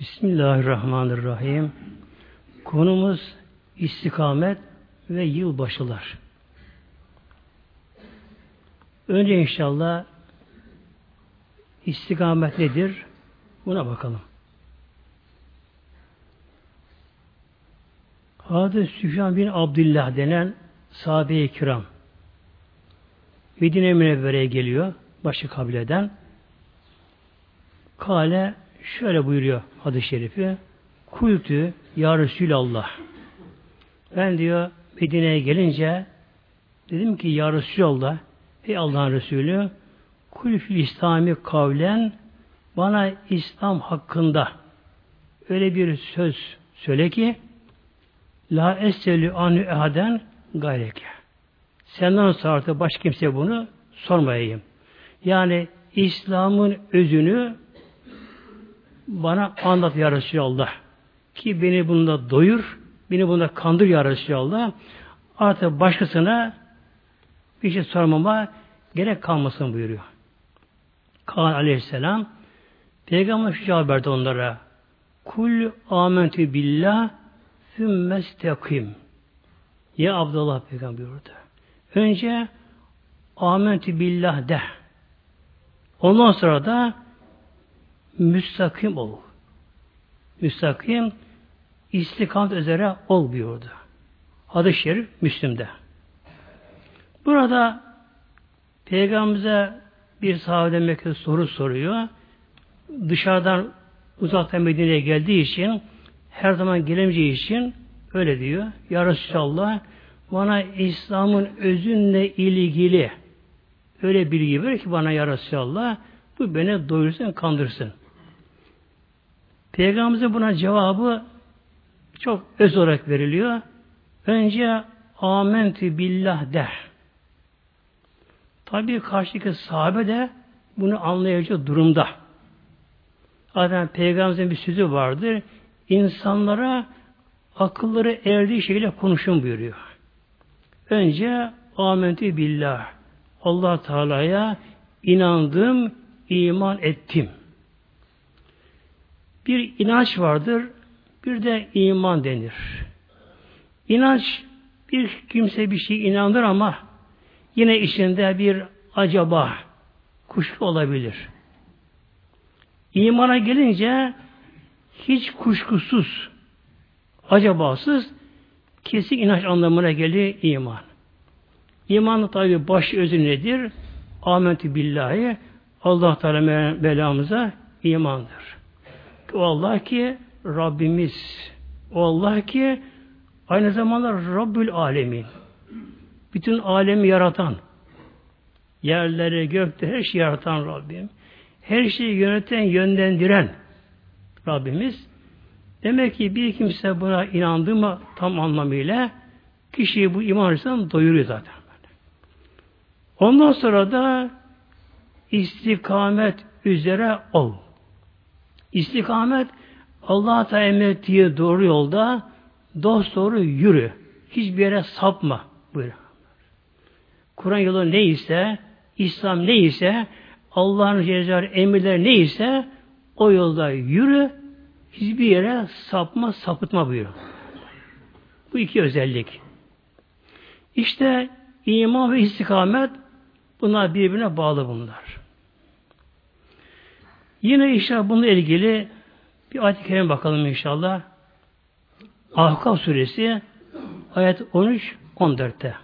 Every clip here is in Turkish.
Bismillahirrahmanirrahim. Konumuz istikamet ve yılbaşılar. Önce inşallah istikamet nedir? Buna bakalım. Hazreti Süfyan bin Abdullah denen sahabe-i kiram Medine Münevvere'ye geliyor başı kabileden. Kale şöyle buyuruyor hadis-i şerifi. Kultü ya Resulallah. Ben diyor Medine'ye gelince dedim ki ya Resulallah ey Allah'ın Resulü kulfil İslami kavlen bana İslam hakkında öyle bir söz söyle ki La esselü anü ehaden gayreke. Senden sonra artık başka kimse bunu sormayayım. Yani İslam'ın özünü bana anlat ya Resulallah. Ki beni bunda doyur, beni bunda kandır ya Resulallah. Artık başkasına bir şey sormama gerek kalmasın buyuruyor. Kaan aleyhisselam Peygamber şu cevap verdi onlara. Kul amentü billah sümmestekim. Ya Abdullah Peygamber buyurdu. Önce amentü billah de. Ondan sonra da müstakim ol. Müstakim istikamet üzere ol buyurdu. Hadis-i şerif Müslüm'de. Burada Peygamberimize bir sahabe Mekke'de soru soruyor. Dışarıdan uzaktan Medine'ye geldiği için her zaman gelemeyeceği için öyle diyor. Ya Resulallah bana İslam'ın özünle ilgili öyle bilgi ver ki bana ya Resulallah bu beni doyursun, kandırsın. Peygamberimize buna cevabı çok öz olarak veriliyor. Önce amentü billah de. Tabii karşıdaki sahabe de bunu anlayacak durumda. Zaten Peygamberimizin bir sözü vardır. İnsanlara akılları erdiği şekilde konuşun buyuruyor. Önce amentü billah. Allah Teala'ya inandım, iman ettim. Bir inanç vardır, bir de iman denir. İnanç bir kimse bir şey inandır ama yine içinde bir acaba kuşku olabilir. İmana gelince hiç kuşkusuz, acabasız kesin inanç anlamına geliyor iman. İmanın tabi baş özü nedir? Amentü billahi Allah Teala belamıza imandır. O Allah ki Rabbimiz. O Allah ki aynı zamanda Rabbül Alemin. Bütün alemi yaratan, yerleri, gökte her şeyi yaratan Rabbim. Her şeyi yöneten, yönlendiren Rabbimiz. Demek ki bir kimse buna inandı mı tam anlamıyla kişiyi bu iman doyuruyor zaten. Ondan sonra da istikamet üzere ol. İstikamet Allah Teala emrettiği doğru yolda dost doğru yürü. Hiçbir yere sapma. Buyur. Kur'an yolu neyse, İslam neyse, Allah'ın cezar emirleri neyse o yolda yürü, hiçbir yere sapma, sapıtma buyuruyor. Bu iki özellik. İşte iman ve istikamet bunlar birbirine bağlı bunlar. Yine inşallah bununla ilgili bir ayet-i kerime bakalım inşallah. Ahkaf suresi ayet 13 14'te.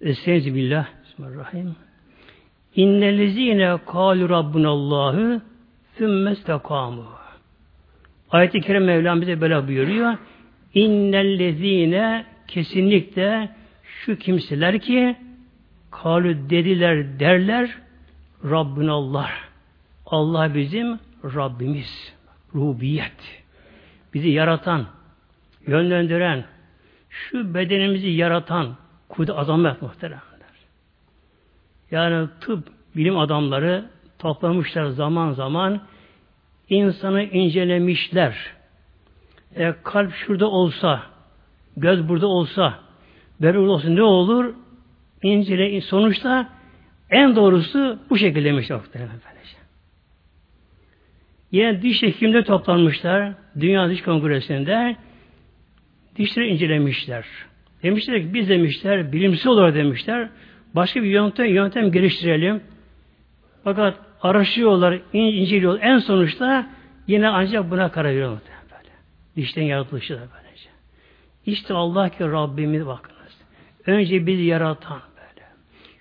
Estaizu billah. Bismillahirrahmanirrahim. İnnellezine kâlu rabbunallâhu sümmestekâmû. Ayet-i Kerime Mevlam bize böyle buyuruyor. İnnellezine kesinlikle şu kimseler ki Kalü dediler derler Rabbin Allah. Allah bizim Rabbimiz. Rubiyet. Bizi yaratan, yönlendiren, şu bedenimizi yaratan kudret azamet muhteremler. Yani tıp bilim adamları toplamışlar zaman zaman insanı incelemişler. E, kalp şurada olsa, göz burada olsa, böyle olsa ne olur? İncele sonuçta En doğrusu bu şekilde demiş muhtemelen böylece. Yine diş hekimde toplanmışlar. Dünya Diş Kongresi'nde dişleri incelemişler. Demişler ki biz demişler bilimsel olarak demişler başka bir yöntem yöntem geliştirelim. Fakat araştırıyorlar, inceliyorlar. En sonuçta yine ancak buna karar veriyorlar. Böyle. Dişten yaratılışı da böylece. İşte Allah ki Rabbimiz bakınız. Önce bizi yaratan.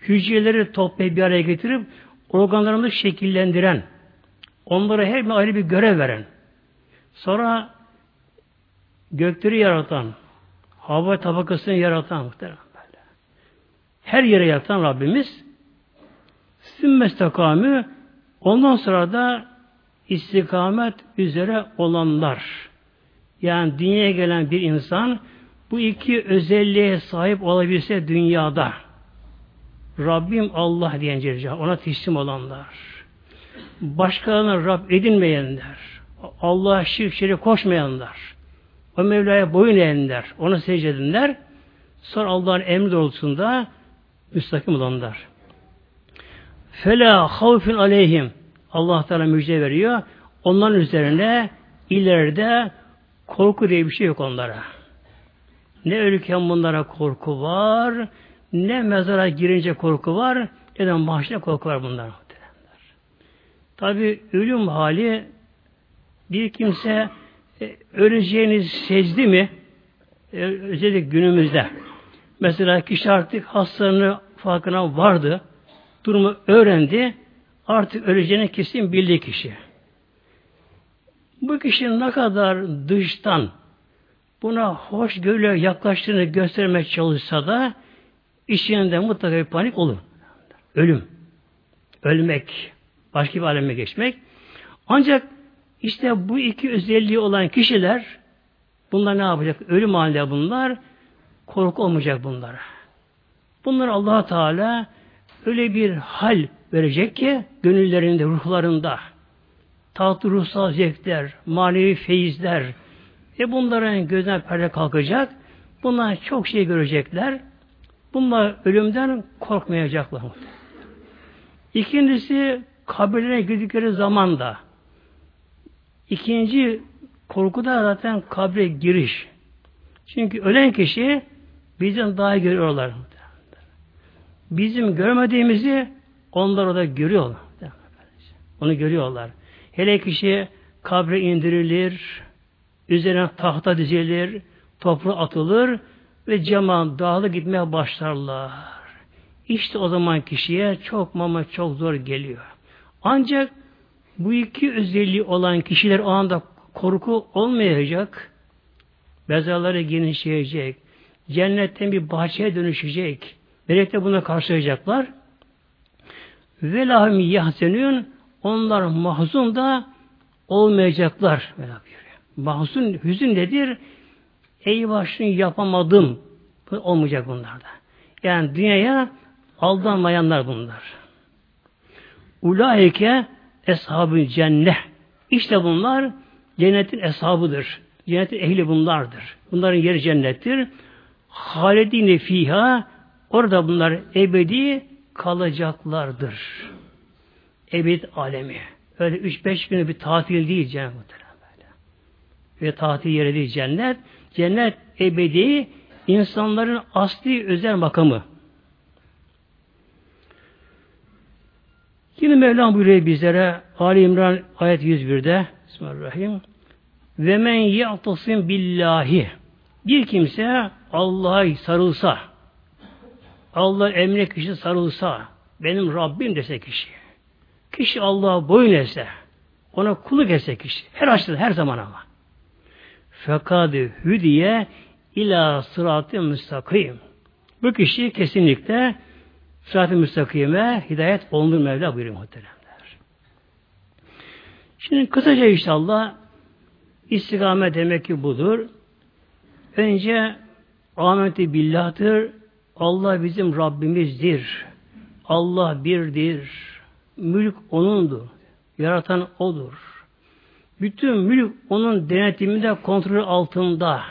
Hücreleri toplayıp bir araya getirip organlarımızı şekillendiren, onlara her bir ayrı bir görev veren, sonra gökleri yaratan, hava tabakasını yaratan muhtemelen böyle. Her yere yaratan Rabbimiz sümmestakamü ondan sonra da istikamet üzere olanlar. Yani dünyaya gelen bir insan bu iki özelliğe sahip olabilse dünyada Rabbim Allah diyen ona teslim olanlar. Başkalarına Rab edinmeyenler. Allah'a şirk şirk koşmayanlar. O Mevla'ya boyun eğenler. Ona secde edenler. Sonra Allah'ın emri doğrultusunda müstakim olanlar. Fela havfin aleyhim. Allah Teala müjde veriyor. Onların üzerine ileride korku diye bir şey yok onlara. Ne ölürken bunlara korku var, ne mezara girince korku var, ne de mahşere korku var bunlar. Tabi ölüm hali bir kimse e, öleceğini sezdi mi e, özellikle günümüzde mesela kişi artık hastanın farkına vardı durumu öğrendi artık öleceğini kesin bildi kişi. Bu kişinin ne kadar dıştan buna hoş görüle yaklaştığını göstermek çalışsa da içinde mutlaka bir panik olur. Ölüm. Ölmek. Başka bir aleme geçmek. Ancak işte bu iki özelliği olan kişiler bunlar ne yapacak? Ölüm halinde bunlar korku olmayacak bunlara. Bunlar allah Teala öyle bir hal verecek ki gönüllerinde, ruhlarında tatlı ruhsal zevkler, manevi feyizler ve bunların gözden perde kalkacak. Bunlar çok şey görecekler. Bunlar ölümden korkmayacaklar. İkincisi kabirlere girdikleri zaman da ikinci korku da zaten kabre giriş. Çünkü ölen kişi bizden daha görüyorlar. Bizim görmediğimizi onlar orada görüyorlar. Onu görüyorlar. Hele kişi kabre indirilir, üzerine tahta dizilir, toprağa atılır ve cema dağılı gitmeye başlarlar. İşte o zaman kişiye çok mama çok zor geliyor. Ancak bu iki özelliği olan kişiler o anda korku olmayacak. Mezarları genişleyecek. Cennetten bir bahçeye dönüşecek. Melekler buna karşılayacaklar. Ve lahum yahzenün onlar mahzun da olmayacaklar. Mahzun, hüzün nedir? Eyvah şunu yapamadım. Olmayacak bunlarda. Yani dünyaya aldanmayanlar bunlar. Ulaike eshabı cennet. İşte bunlar cennetin eshabıdır. Cennetin ehli bunlardır. Bunların yeri cennettir. Halidine fiha orada bunlar ebedi kalacaklardır. Ebed alemi. Öyle üç beş günü bir tatil değil cennet. Ve tatil yeri değil cennet. Cennet ebedi insanların asli özel makamı. Yine Mevlam buyuruyor bizlere Ali İmran ayet 101'de Bismillahirrahmanirrahim. Ve men ya'tasim billahi. Bir kimse Allah'a sarılsa Allah emre kişi sarılsa benim Rabbim dese kişi kişi Allah'a boyun etse ona kuluk etse kişi her açıdan her zaman ama fekadü hüdiye ila sıratı müstakim bu kişi kesinlikle sırat-ı müstakime hidayet olunur Mevla buyuruyor muhteremler. Şimdi kısaca inşallah istikamet demek ki budur. Önce Ahmeti billah'tır. Allah bizim Rabbimizdir. Allah birdir. Mülk O'nundur. Yaratan O'dur. Bütün mülk O'nun denetiminde, kontrolü altında.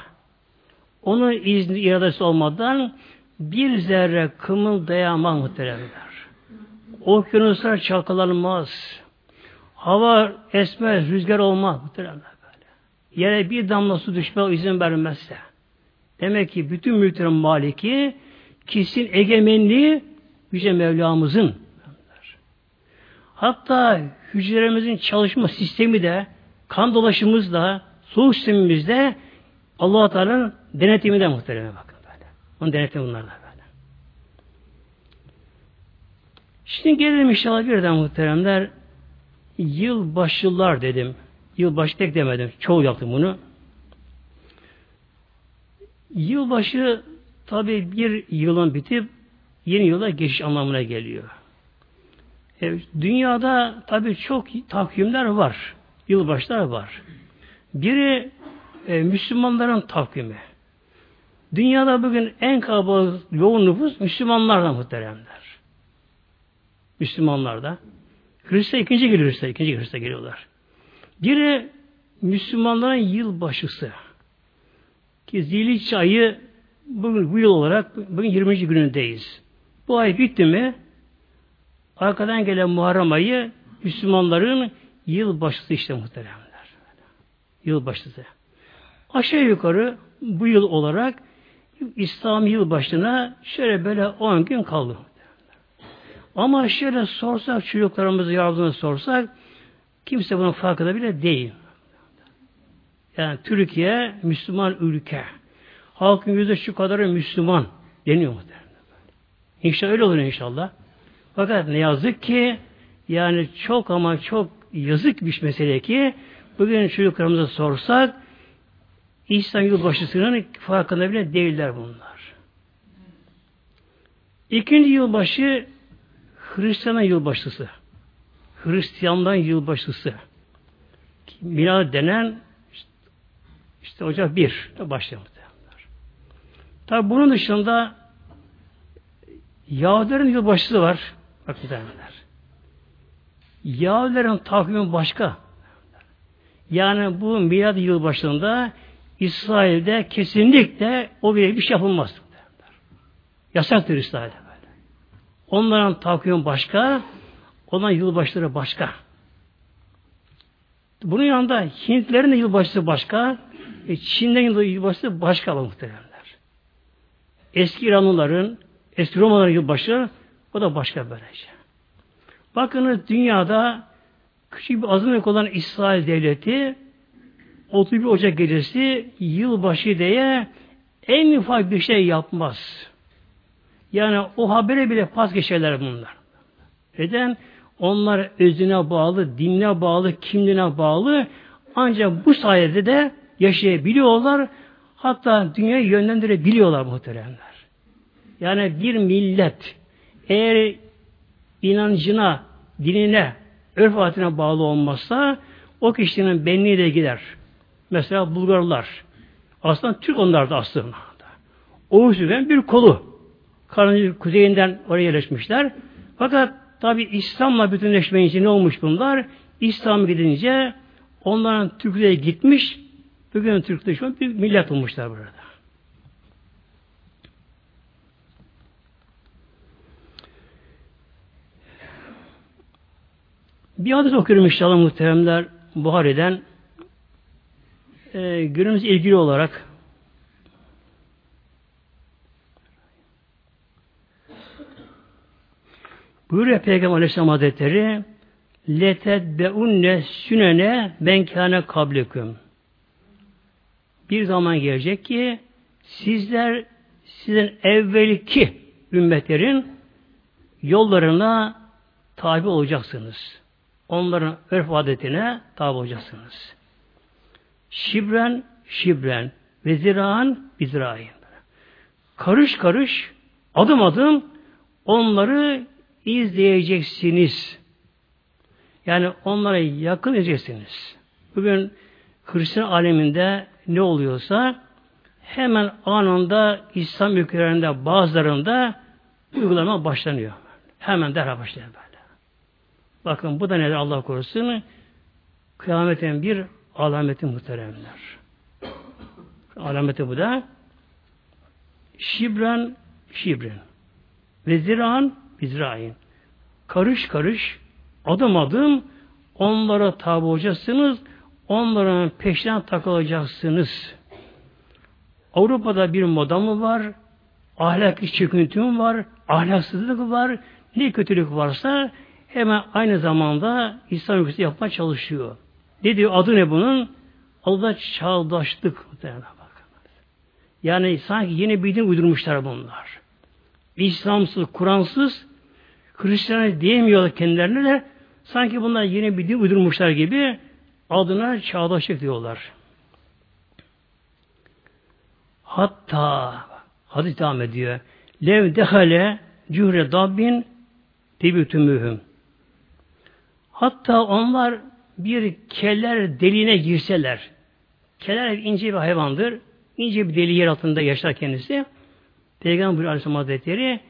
Onun izni, iradesi olmadan bir zerre kımıldayamaz muhteremler. Okyanuslar çalkalanmaz. Hava esmez, rüzgar olmaz. Muhtemelen böyle. Yere bir damla su düşme izin vermezse. Demek ki bütün mülklerin maliki kesin egemenliği Yüce Mevlamızın. Hatta hücrelerimizin çalışma sistemi de kan dolaşımımız da soğuk sistemimizde allah Teala'nın denetimi de muhtereme bakın böyle. Onun denetimi bunlar da böyle. Şimdi gelelim inşallah birden muhteremler yılbaşılar dedim. Yılbaşı tek demedim. Çoğu yaptım bunu. Yılbaşı tabi bir yılın bitip yeni yıla geçiş anlamına geliyor. E, dünyada tabi çok takvimler var. Yılbaşlar var. Biri e, Müslümanların takvimi. Dünyada bugün en kalabalık yoğun nüfus Müslümanlardan muhteremler. Müslümanlarda. Hristiyan ikinci geliyor Hristiyan. ikinci Hristiyan geliyorlar. Biri Müslümanların yılbaşısı. Ki Zilhicce ayı bugün bu yıl olarak bugün 20. günündeyiz. Bu ay bitti mi arkadan gelen Muharrem ayı Müslümanların yılbaşısı işte muhteremler. Yılbaşısı. Aşağı yukarı bu yıl olarak İslam yılbaşına şöyle böyle 10 gün kaldı. Ama şöyle sorsak çocuklarımızı yardımını sorsak kimse bunun farkında bile değil. Yani Türkiye Müslüman ülke. Halkın yüzde şu kadarı Müslüman deniyor muhtemelen. İnşallah öyle olur inşallah. Fakat ne yazık ki yani çok ama çok yazık bir mesele ki bugün çocuklarımıza sorsak İslam yılbaşısının farkında bile değiller bunlar. İkinci yılbaşı Hristiyan'ın yılbaşısı. Hristiyanların yılbaşısı. Milad denen işte, işte Ocak 1 başlıyor. Tabi bunun dışında Yahudilerin yılbaşısı var. Bakın derler. Yahudilerin takvimi başka. Yani bu milad yılbaşında İsrail'de kesinlikle o bir şey yapılmaz. Yasaktır İsrail'de böyle. Onların takvimi başka, onların yılbaşları başka. Bunun yanında Hintlerin de yılbaşısı başka, e, Çin'den yılbaşısı başka muhteremler. Eski İranlıların, eski Romalıların yılbaşı o da başka böylece. Bakınız dünyada küçük bir azınlık olan İsrail devleti 31 Ocak gecesi yılbaşı diye en ufak bir şey yapmaz. Yani o habere bile pas geçerler bunlar. Neden? Onlar özüne bağlı, dinine bağlı, kimliğine bağlı. Ancak bu sayede de yaşayabiliyorlar. Hatta dünyayı yönlendirebiliyorlar muhteremler. Yani bir millet eğer inancına, dinine, örf adetine bağlı olmazsa o kişinin benliği de gider. Mesela Bulgarlar. Aslında Türk onlar da aslında. Oğuz bir kolu. Karın kuzeyinden oraya yerleşmişler. Fakat tabi İslam'la bütünleşmeyince ne olmuş bunlar? İslam gidince onların Türklüğe gitmiş, bugün Türkleşme bir millet olmuşlar burada. Bir hadis okuyorum inşallah muhteremler Buhari'den. E, günümüz ilgili olarak Buyuruyor Peygamber Aleyhisselam Hazretleri letedbeunne sünene benkâne kableküm bir zaman gelecek ki sizler sizin evvelki ümmetlerin yollarına tabi olacaksınız. Onların örf adetine tabi olacaksınız. Şibren, şibren ve ziraan, bizrain. Karış karış, adım adım onları izleyeceksiniz. Yani onlara yakın edeceksiniz. Bugün Hristiyan aleminde ne oluyorsa hemen anında İslam ülkelerinde bazılarında uygulama başlanıyor. Hemen derhal başlıyor böyle. Bakın bu da nedir Allah korusun? Kıyametin bir alameti muhteremler. Alameti bu da şibren şibren ve ziran bizrain. karış karış, adım adım onlara tabi olacaksınız, onların peşinden takılacaksınız. Avrupa'da bir moda mı var? Ahlaki çöküntü mü var? Ahlaksızlık var? Ne kötülük varsa hemen aynı zamanda İslam ülkesi yapmaya çalışıyor. Ne diyor? Adı ne bunun? Adı da çağdaşlık. Yani sanki yeni bir din uydurmuşlar bunlar. İslamsız, Kur'ansız Hristiyan diyemiyorlar kendilerine de sanki bunlar yeni bir din uydurmuşlar gibi adına çağdaşlık diyorlar. Hatta hadis devam ediyor. Lev dehale cühre dabbin tebütümühüm. Hatta onlar bir keller deliğine girseler. Keller ince bir hayvandır. İnce bir deli yer altında yaşar kendisi. Peygamber Aleyhisselam Hazretleri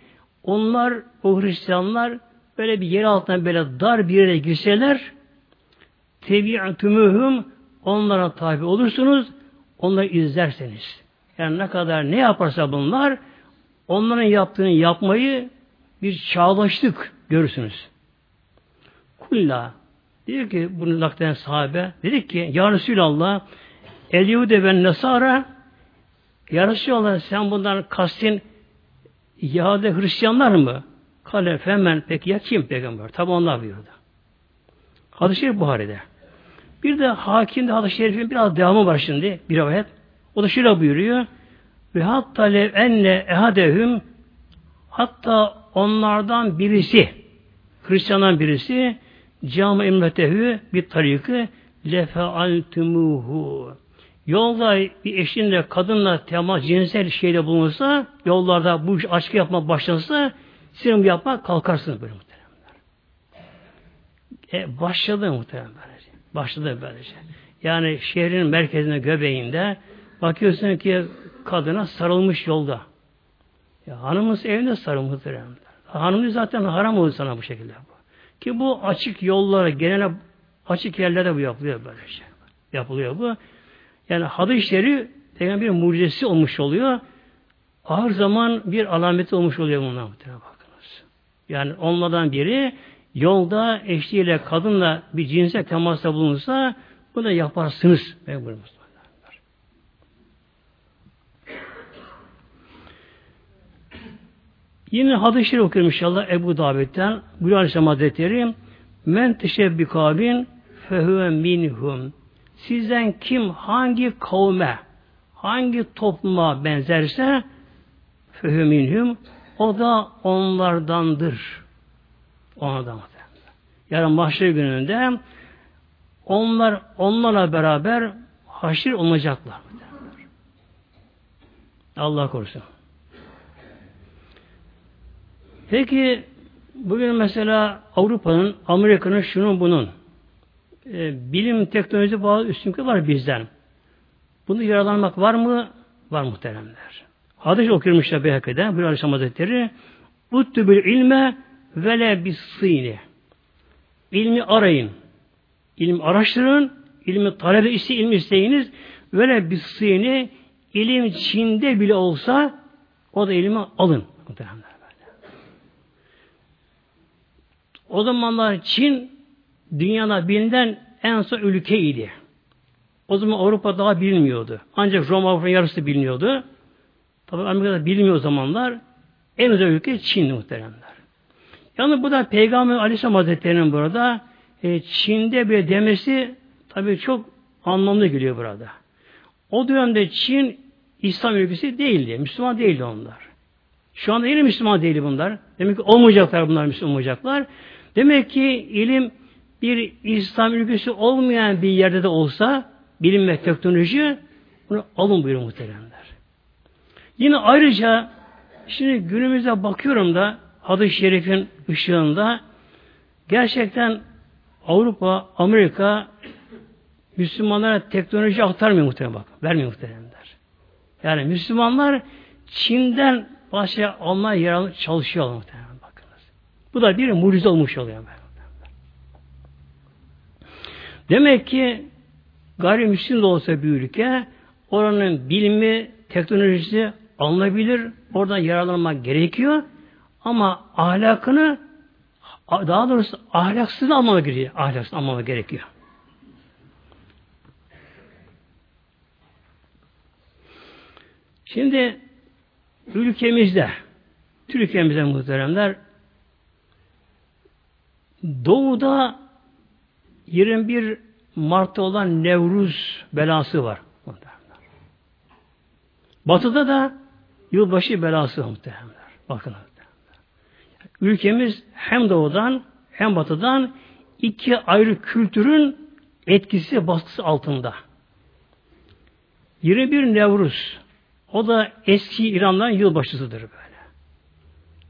onlar, o Hristiyanlar böyle bir yer altına böyle dar bir yere girseler tebi'atümühüm onlara tabi olursunuz onları izlerseniz. Yani ne kadar ne yaparsa bunlar onların yaptığını yapmayı bir çağlaştık görürsünüz. Kulla diyor ki bunu naklen sahabe dedik ki Ya Resulallah El Yahude ve Nesara Ya Resulallah sen bundan kastin Yahudi Hristiyanlar mı? Kale femen peki ya kim peygamber? Tabi onlar buyurdu. Hadis-i Şerif Buhari'de. Bir de hakimde hadis-i şerifin biraz devamı var şimdi. Bir ayet. O da şöyle buyuruyor. Ve hatta lev enne ehadehüm hatta onlardan birisi Hristiyandan birisi cami imretehü bir tarikı lefealtumuhu yolda bir eşinle kadınla temas cinsel şeyde bulunursa yollarda bu aşkı yapma başlanırsa sizin bu yapma kalkarsınız böyle muhteremler. E, başladı muhterem. Başladı böylece. Yani şehrin merkezinde göbeğinde bakıyorsun ki kadına sarılmış yolda. Ya hanımız evinde sarılmış muhteremler. Hanımız zaten haram olur sana bu şekilde. Ki bu açık yollara, genel açık yerlerde bu yapılıyor böyle şey. Yapılıyor bu. Yani hadisleri bir mucizesi olmuş oluyor. Ağır zaman bir alameti olmuş oluyor bundan bakınız. Yani onlardan biri yolda eşliğiyle kadınla bir cinsel temasta bulunsa bunu yaparsınız. Yine hadis-i şerif okuyorum inşallah Ebu Davet'ten. Buyur Aleyhisselam Hazretleri Men teşebbü kabin fehüve minhum sizden kim hangi kavme, hangi topluma benzerse fehüminhüm o da onlardandır. Onlardan. Yarın mahşer gününde onlar onlarla beraber haşir olacaklar. Allah korusun. Peki bugün mesela Avrupa'nın, Amerika'nın, şunun bunun e, bilim, teknoloji bazı üstünlükler var bizden. Bunu yaralanmak var mı? Var muhteremler. Hadis işte Beyhakkı'da. Buyur Aleyhisselam Hazretleri Uttübül ilme vele bis sîni. İlmi arayın. İlmi araştırın. İlmi talebe iste, ilmi isteyiniz. Vele bis sîni ilim Çin'de bile olsa o da ilmi alın. Muhteremler. O zamanlar Çin dünyada bilinen en son ülkeydi. O zaman Avrupa daha bilinmiyordu. Ancak Roma Avrupa yarısı biliniyordu. Tabi Amerika'da bilmiyor o zamanlar. En uzak ülke Çin muhteremler. Yani bu da Peygamber Aleyhisselam Hazretleri'nin burada e, Çin'de bir demesi tabi çok anlamlı geliyor burada. O dönemde Çin İslam ülkesi değildi. Müslüman değildi onlar. Şu anda yine Müslüman değil bunlar. Demek ki olmayacaklar bunlar Müslüman olmayacaklar. Demek ki ilim bir İslam ülkesi olmayan bir yerde de olsa bilim ve teknoloji bunu alın buyuruyor muhteremler. Yine ayrıca şimdi günümüzde bakıyorum da hadis-i şerifin ışığında gerçekten Avrupa, Amerika Müslümanlara teknoloji aktarmıyor muhtemelen bak. Vermiyor muhtemelenler. Yani Müslümanlar Çin'den başka almaya yer çalışıyor muhtemelen. Bu da bir mucize olmuş oluyor. Demek ki gayrimüslim de olsa bir ülke oranın bilimi, teknolojisi alınabilir. Oradan yararlanmak gerekiyor. Ama ahlakını daha doğrusu ahlaksız almama gerekiyor. Ahlaksız almama gerekiyor. Şimdi ülkemizde Türkiye'mizde muhteremler doğuda 21 Mart'ta olan Nevruz belası var. Batı'da da yılbaşı belası muhteremler. Bakın Ülkemiz hem doğudan hem batıdan iki ayrı kültürün etkisi baskısı altında. 21 Nevruz o da eski İran'dan yılbaşısıdır böyle.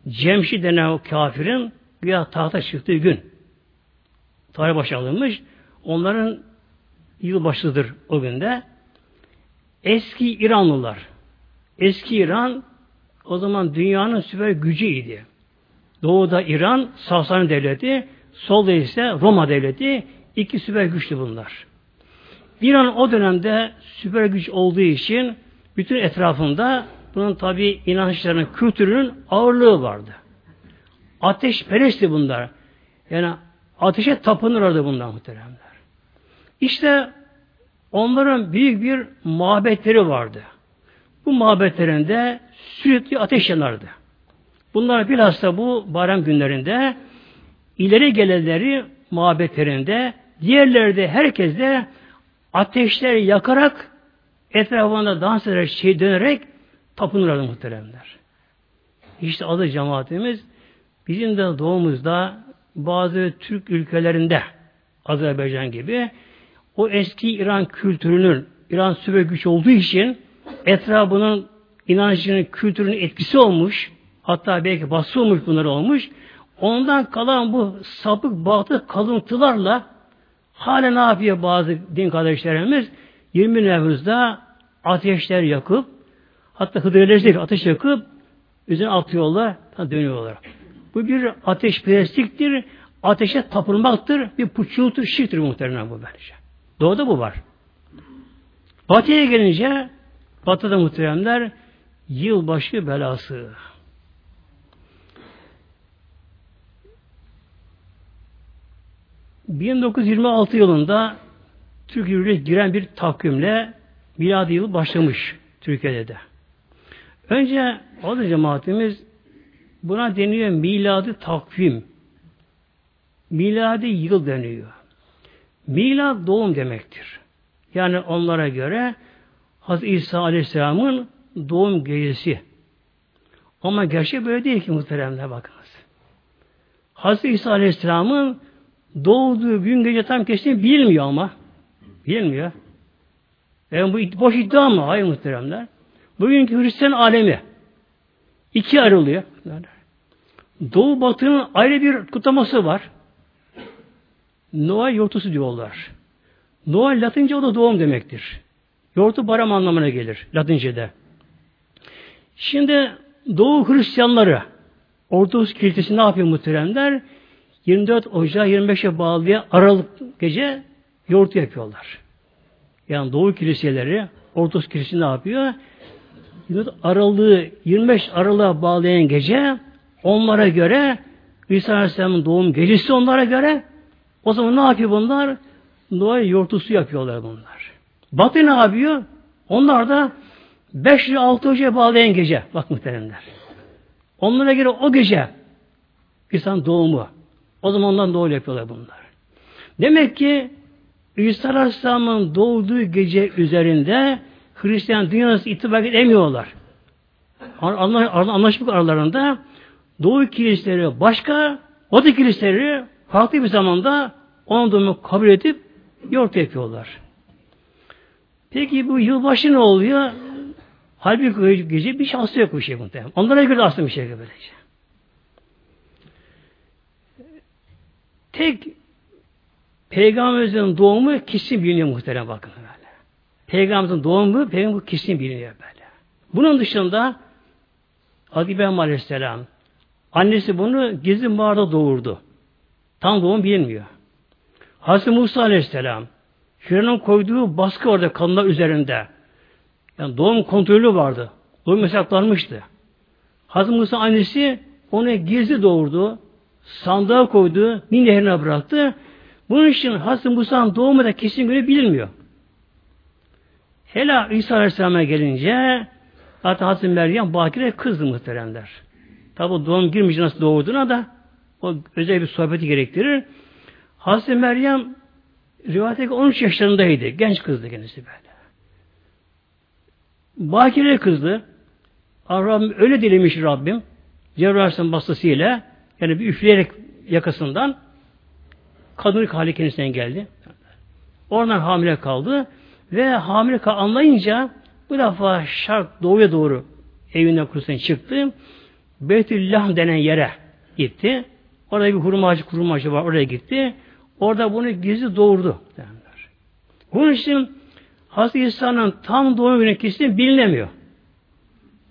Cemşi denen o kafirin bir tahta çıktığı gün tarih başı alınmış. Onların yılbaşıdır o günde. Eski İranlılar eski İran o zaman dünyanın süper gücüydi. Doğuda İran, Sasani devleti, solda ise Roma devleti, iki süper güçlü bunlar. İran o dönemde süper güç olduğu için bütün etrafında bunun tabi inançlarının, kültürünün ağırlığı vardı. Ateşperestti bunlar. Yani ateşe tapınırlardı bunlar muhteremler. İşte onların büyük bir mabetleri vardı. Bu mabetlerinde sürekli ateş yanardı. Bunlar bilhassa bu bayram günlerinde ileri gelenleri mabetlerinde diğerlerde herkes de ateşleri yakarak etrafında dans ederek, şey dönerek tapınırlardı muhteremler. İşte adı cemaatimiz bizim de doğumuzda bazı Türk ülkelerinde Azerbaycan gibi o eski İran kültürünün İran süper güç olduğu için etrafının inancının, kültürünün etkisi olmuş, hatta belki baskı olmuş bunlar olmuş. Ondan kalan bu sapık batı kalıntılarla hala ne yapıyor bazı din kardeşlerimiz? 20 Nevruz'da ateşler yakıp hatta hıdrellezir ateş yakıp üzerine atıyorlar, dönüyorlar. Bu bir ateş prestiktir, ateşe tapılmaktır, bir puçultur, şirktir muhtemelen bu bence. Doğuda bu var. Batı'ya gelince Batı'da muhteremler yılbaşı belası. ...1926 yılında Türkiye'ye giren bir takvimle miladi yıl başlamış Türkiye'de de. Önce da cemaatimiz buna deniyor miladi takvim. Miladi yıl deniyor. Milad doğum demektir. Yani onlara göre Hazreti İsa Aleyhisselam'ın doğum gecesi. Ama gerçek böyle değil ki muhteremler bakınız. Hazreti İsa Aleyhisselam'ın doğduğu gün gece tam kesin bilmiyor ama. Bilmiyor. Yani bu boş iddia mı? Hayır muhteremler. Bugünkü Hristiyan alemi iki ayrılıyor. Doğu batının ayrı bir kutlaması var. Noel yortusu diyorlar. Noel Latince o da doğum demektir. Yoğurtu baram anlamına gelir Latince'de. Şimdi Doğu Hristiyanları Ortodoks Kilisesi ne yapıyor muhteremler? 24 Ocağı 25'e bağlıya Aralık gece yoğurt yapıyorlar. Yani Doğu kiliseleri Ortodoks Kilisesi ne yapıyor? 24 Aralığı 25 Aralık'a bağlayan gece onlara göre İsa Aleyhisselam'ın doğum gecesi onlara göre o zaman ne yapıyor bunlar? Noel yortusu yapıyorlar bunlar. Batı ne yapıyor? Onlar da 5 ile 6 Ocak'a bağlayan gece. Bak muhteremler. Onlara göre o gece İsa'nın doğumu. O zaman ondan doğu yapıyorlar bunlar. Demek ki İsa Aleyhisselam'ın doğduğu gece üzerinde Hristiyan dünyası ittifak edemiyorlar. Anlaşmak aralarında Doğu kiliseleri başka, Batı kiliseleri farklı bir zamanda onun doğumu kabul edip yoğurt yapıyorlar. Peki bu yılbaşı ne oluyor? Halbuki gece bir şansı yok bu şey muhtemelen. Onlara göre aslında bir şey böylece. Tek Peygamberimizin doğumu kesin biliniyor muhtemelen bakın böyle. Peygamberimizin doğumu peygamber kesin biliniyor böyle. Bunun dışında Hadi İbrahim Aleyhisselam annesi bunu gizli mağarada doğurdu. Tam doğum bilinmiyor. Hazreti Musa Aleyhisselam Firavun'un koyduğu baskı vardı kanlar üzerinde. Yani doğum kontrolü vardı. Doğum yasaklanmıştı. Hazreti Musa annesi onu gizli doğurdu. sandığa koydu, Nil nehrine bıraktı. Bunun için Hazreti Musa'nın doğumu da kesin günü bilinmiyor. Hela İsa Aleyhisselam'a gelince zaten Hazreti Meryem bakire kızdı muhteremler. Tabi doğum girmiş nasıl doğurduğuna da o özel bir sohbeti gerektirir. Hazreti Meryem rivayete 13 yaşlarındaydı. Genç kızdı kendisi böyle. Bakire kızdı. Rabbim öyle dilemiş Rabbim. Cebrail Aleyhisselam vasıtasıyla yani bir üfleyerek yakasından kadınlık hali kendisine geldi. Oradan hamile kaldı ve hamile anlayınca bu defa şark doğuya doğru evinden kurusundan çıktı. Beytüllah denen yere gitti. Orada bir hurma ağacı, kuruma ağacı var. Oraya gitti. Orada bunu gizli doğurdu. Derler. Bunun için Hazreti İsa'nın tam doğum günü kesin bilinemiyor.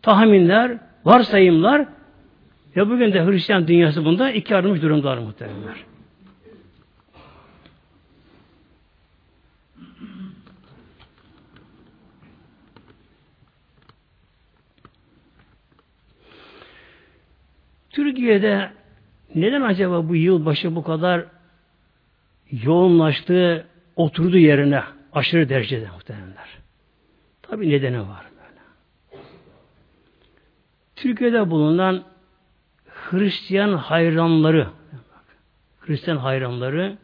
Tahminler, varsayımlar ve bugün de Hristiyan dünyası bunda iki ayrılmış durumdalar muhteremler. Türkiye'de neden acaba bu yılbaşı bu kadar yoğunlaştı, oturdu yerine aşırı derecede muhtemelenler? Tabi nedeni var böyle. Türkiye'de bulunan Hristiyan hayranları Hristiyan hayranları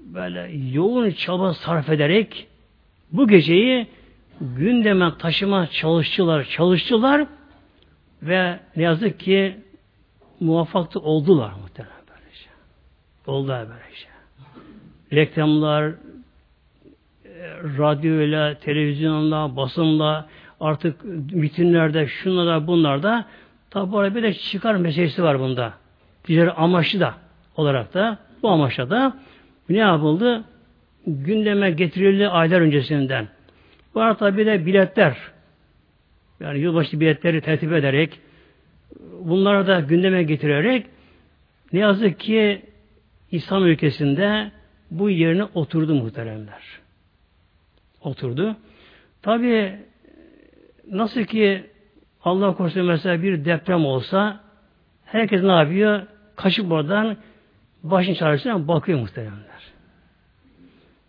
böyle yoğun çaba sarf ederek bu geceyi gündeme taşıma çalıştılar, çalıştılar ve ne yazık ki muvaffak oldular muhtemelen böylece. Oldular böylece. Reklamlar, e, radyoyla, televizyonla, basınla, artık mitinlerde, şunlarda, bunlarda tabi bu bir de çıkar meselesi var bunda. Diğer amaçlı da olarak da bu amaçla da ne yapıldı? Gündeme getirildi aylar öncesinden. Bu arada tabi de biletler yani yılbaşı biletleri tertip ederek bunları da gündeme getirerek ne yazık ki İslam ülkesinde bu yerine oturdu muhteremler. Oturdu. Tabi nasıl ki Allah korusun mesela bir deprem olsa herkes ne yapıyor? Kaçıp oradan başın çaresine bakıyor muhteremler.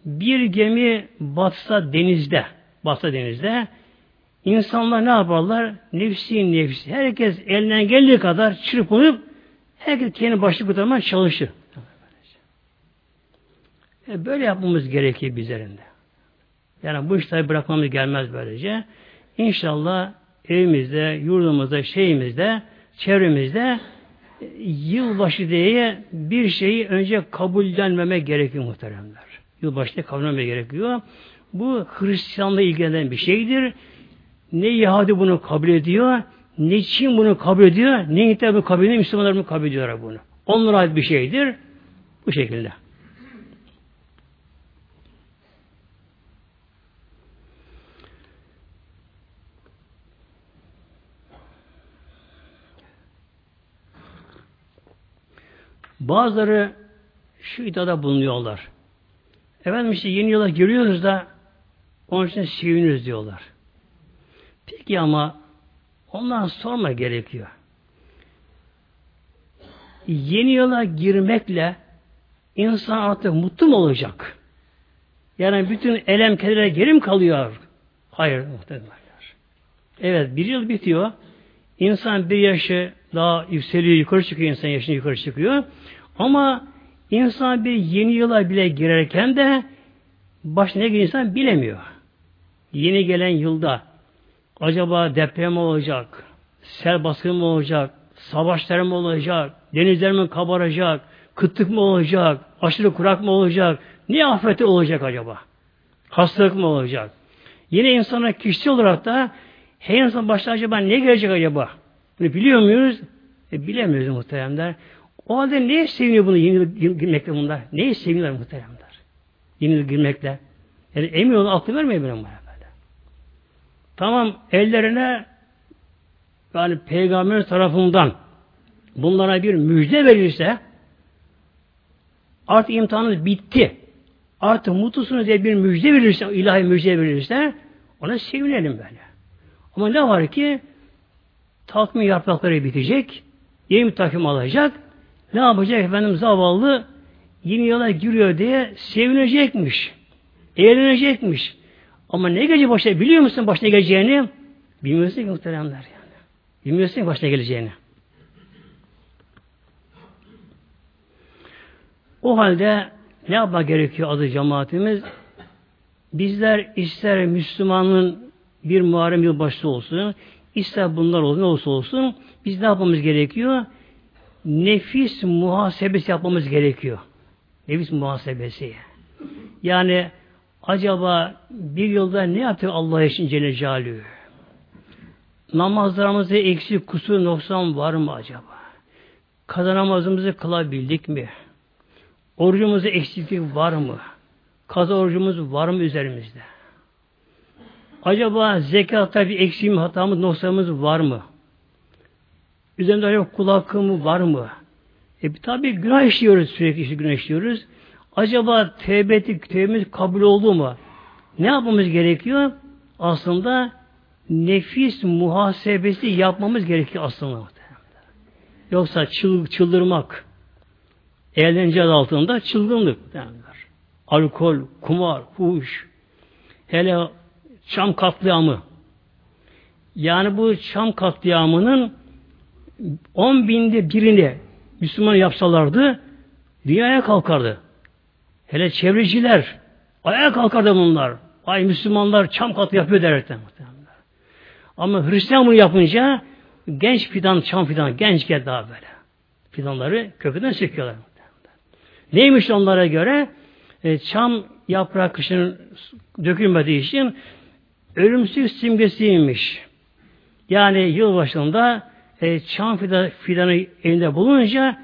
Bir gemi batsa denizde, batsa denizde İnsanlar ne yaparlar? Nefsi nefsi. Herkes elinden geldiği kadar çırpınıp herkes kendi başını kurtarmaya çalışır. E böyle yapmamız gerekiyor bizlerinde. Yani bu işleri bırakmamız gelmez böylece. İnşallah evimizde, yurdumuzda, şeyimizde, çevremizde e, yılbaşı diye bir şeyi önce kabullenmeme gerekiyor muhteremler. Yılbaşı diye kabullenmeme gerekiyor. Bu Hristiyanla ilgilenen bir şeydir. Ne Yahudi bunu kabul ediyor, ne Çin bunu kabul ediyor, ne İngiltere bunu kabul ediyor, Müslümanlar bunu kabul ediyorlar bunu. Onlara ait bir şeydir. Bu şekilde. Bazıları şu iddiada bulunuyorlar. Efendim işte yeni yıla giriyoruz da onun için seviniyoruz diyorlar. Peki ama ondan sorma gerekiyor. Yeni yola girmekle insan artık mutlu mu olacak? Yani bütün elem kedere geri mi kalıyor? Hayır muhtemelen. Evet bir yıl bitiyor. İnsan bir yaşı daha yükseliyor, yukarı çıkıyor, insan yaşını yukarı çıkıyor. Ama insan bir yeni yıla bile girerken de başına ne insan bilemiyor. Yeni gelen yılda Acaba deprem olacak? Sel baskını mı olacak? Savaşlar mı olacak? Denizler mi kabaracak? Kıtlık mı olacak? Aşırı kurak mı olacak? Ne afeti olacak acaba? Hastalık mı olacak? Yine insana kişi olarak da her insan başta acaba ne gelecek acaba? Bunu biliyor muyuz? E, bilemiyoruz muhteremler. O halde neye seviniyor bunu yeni yıl girmekle bunlar? Neye seviniyorlar muhteremler? Yeni yıl girmekle. Yani emin olun aklı vermeyin bana. Tamam ellerine yani peygamber tarafından bunlara bir müjde verirse artık imtihanınız bitti. Artık mutlusunuz diye bir müjde verirse, ilahi müjde verirse ona sevinelim böyle. Ama ne var ki takvim yaprakları bitecek, yeni bir takvim alacak, Ne yapacak efendim zavallı? Yeni yola giriyor diye sevinecekmiş. Eğlenecekmiş. Ama ne gelecek başına biliyor musun başına geleceğini? Bilmiyorsun ki muhteremler yani. Bilmiyorsun ki başına geleceğini. O halde ne yapmak gerekiyor adı cemaatimiz? Bizler ister Müslümanın bir Muharrem yılbaşı olsun, ister bunlar olsun, ne olursa olsun, biz ne yapmamız gerekiyor? Nefis muhasebesi yapmamız gerekiyor. Nefis muhasebesi. Yani acaba bir yılda ne yaptık Allah için Celle Celaluhu? Namazlarımızda eksik, kusur, noksan var mı acaba? Kazanamazımızı kılabildik mi? Orucumuzda eksiklik var mı? Kaza orucumuz var mı üzerimizde? Acaba zekatta bir eksiğim, hatamız, noksamız var mı? Üzerimde acaba kul hakkım var mı? E tabi günah işliyoruz sürekli işte günah işliyoruz. Acaba tevbe ettik, tevbemiz kabul oldu mu? Ne yapmamız gerekiyor? Aslında nefis muhasebesi yapmamız gerekiyor aslında. Yoksa çıl, çıldırmak, eğlence altında çılgınlık derler. Alkol, kumar, fuhuş, hele Çam katliamı. Yani bu Çam katliamının on binde birini Müslüman yapsalardı dünyaya kalkardı. Hele çevreciler ayağa kalkardı bunlar. Ay Müslümanlar Çam katlı yapıyor derler. Ama Hristiyan bunu yapınca genç fidan, çam fidan, genç gençken daha böyle. Fidanları kökünden söküyorlar. Neymiş onlara göre? E, çam yaprak kışın dökülmediği için ölümsüz simgesiymiş. Yani yıl başında e, çam fidan, fidanı elinde bulununca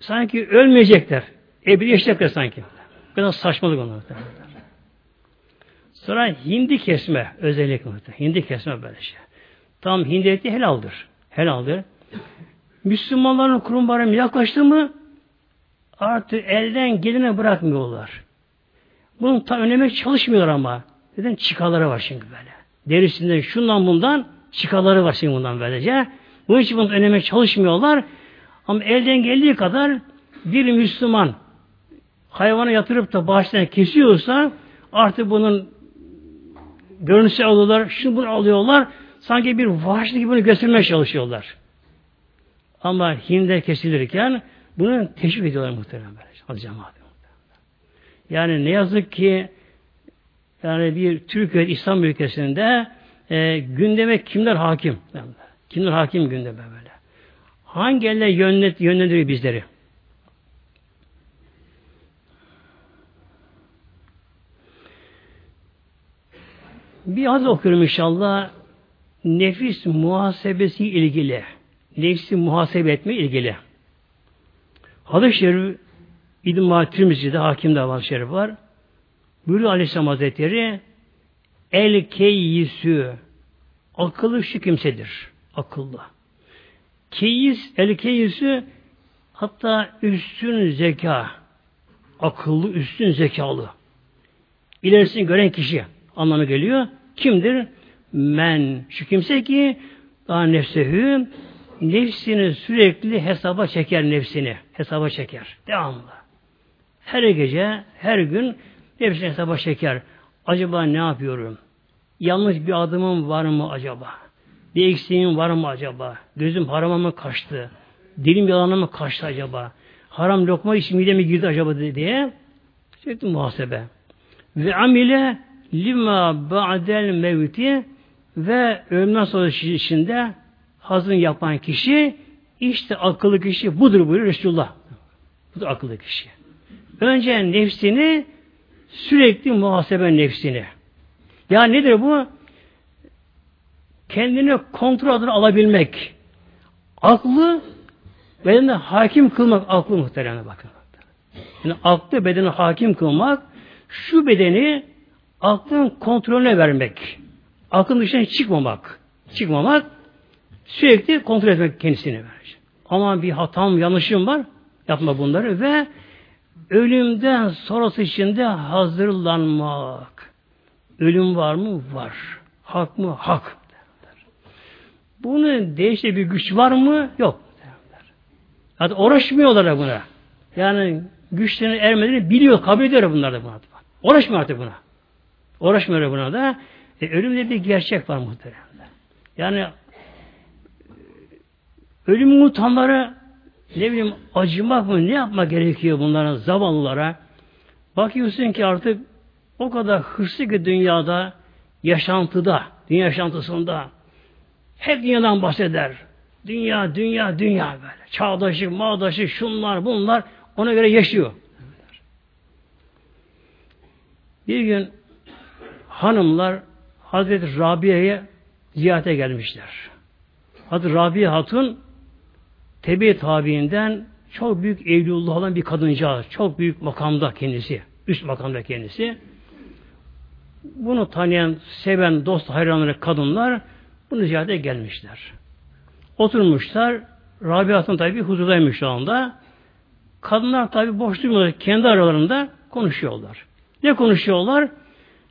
sanki ölmeyecekler. Ebedi yaşayacaklar sanki. Biraz saçmalık onlar. Sonra hindi kesme özellikle. Hindi kesme böyle şey. Tam hindi eti helaldir. Helaldir. Müslümanların kurumbarına yaklaştı mı artık elden gelene bırakmıyorlar. Bunun ta önlemek çalışmıyor ama. Neden? Çıkaları var şimdi böyle. Derisinden şundan bundan çıkaları var şimdi bundan böylece. Bunun için bunu önlemek çalışmıyorlar. Ama elden geldiği kadar bir Müslüman hayvanı yatırıp da baştan kesiyorsa artık bunun görüntüsü alıyorlar, şunu bunu alıyorlar. Sanki bir vahşi gibi bunu göstermeye çalışıyorlar. Ama hindi kesilirken bunu teşvik ediyorlar muhtemelen böyle. Cemaat. Yani ne yazık ki yani bir Türkiye İslam ülkesinde e, gündeme kimler hakim? Kimler hakim gündeme böyle? Hangi elle yönlet, yönlendiriyor bizleri? Bir az okuyorum inşallah. Nefis muhasebesi ilgili. Nefsi muhasebe etme ilgili. Hadis-i Şerif İbn-i Tirmizi'de hakim davat şerif var. Buyuruyor Aleyhisselam Hazretleri El keyyisü akıllı şu kimsedir. Akıllı. Keyis, el keyyisü hatta üstün zeka akıllı, üstün zekalı. İlerisini gören kişi anlamı geliyor. Kimdir? Men. Şu kimse ki daha nefsehü nefsini sürekli hesaba çeker nefsini. Hesaba çeker. Devamlı. Her gece, her gün nefsini hesaba çeker. Acaba ne yapıyorum? Yanlış bir adımım var mı acaba? Bir eksiğim var mı acaba? Gözüm harama mı kaçtı? Dilim yalana mı kaçtı acaba? Haram lokma iş mideme girdi acaba diye sürekli muhasebe. Ve amile lima ba'del mevti ve ölümden sonra içinde hazın yapan kişi işte akıllı kişi budur buyuruyor Resulullah. Budur akıllı kişi. Önce nefsini sürekli muhasebe nefsini. Ya nedir bu? Kendini kontrol adına alabilmek. Aklı bedene hakim kılmak aklı muhteremine bakın. Yani aklı bedene hakim kılmak şu bedeni aklın kontrolüne vermek. Aklın dışına çıkmamak. Çıkmamak sürekli kontrol etmek kendisini verecek. Ama bir hatam, yanlışım var. Yapma bunları ve ölümden sonrası için de hazırlanmak. Ölüm var mı? Var. Hak mı? Hak. Derler. Bunun değişte bir güç var mı? Yok. Derler. Hatta uğraşmıyorlar buna. Yani güçlerinin ermediğini biliyor, kabul ediyor bunlar da buna. Uğraşmıyor artık buna. Uğraşmıyor buna da. E, ölümde bir gerçek var muhtemelen. Yani ölüm unutanlara ne bileyim acımak mı ne yapmak gerekiyor bunların zavallılara? Bakıyorsun ki artık o kadar hırslı ki dünyada yaşantıda, dünya yaşantısında hep dünyadan bahseder. Dünya, dünya, dünya böyle. Çağdaşı, mağdaşı, şunlar, bunlar ona göre yaşıyor. Bir gün hanımlar Hazreti Rabia'ya ziyarete gelmişler. Hazreti Rabia Hatun Tebe tabiinden çok büyük evliyullah olan bir kadıncağız. Çok büyük makamda kendisi. Üst makamda kendisi. Bunu tanıyan, seven, dost, hayranları kadınlar bunu ziyarete gelmişler. Oturmuşlar. Rabia Hatun tabi huzurdaymış şu anda. Kadınlar tabi boş durmuyorlar. Kendi aralarında konuşuyorlar. Ne konuşuyorlar?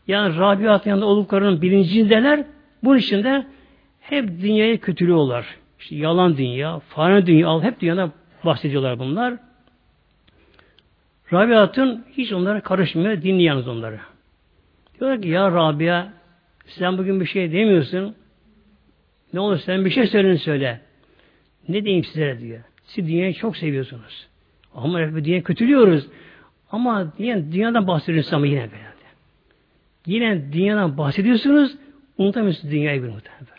Yani Rabia'nın yanında olduklarının bilincindeler. Bunun için de hep dünyayı kötülüyorlar. İşte yalan dünya, fani dünya, hep dünyada bahsediyorlar bunlar. Rabia'nın hiç onlara karışmıyor, dinleyen onları. Diyorlar ki ya Rabia sen bugün bir şey demiyorsun. Ne olur sen bir şey söyleyin söyle. Ne diyeyim size diyor. Siz dünyayı çok seviyorsunuz. Ama hep dünyayı kötülüyoruz. Ama dünya, dünyadan bahsediyorsunuz ama yine böyle. Yine dünyadan bahsediyorsunuz, unutamıyorsunuz dünyayı bir muhtemelen.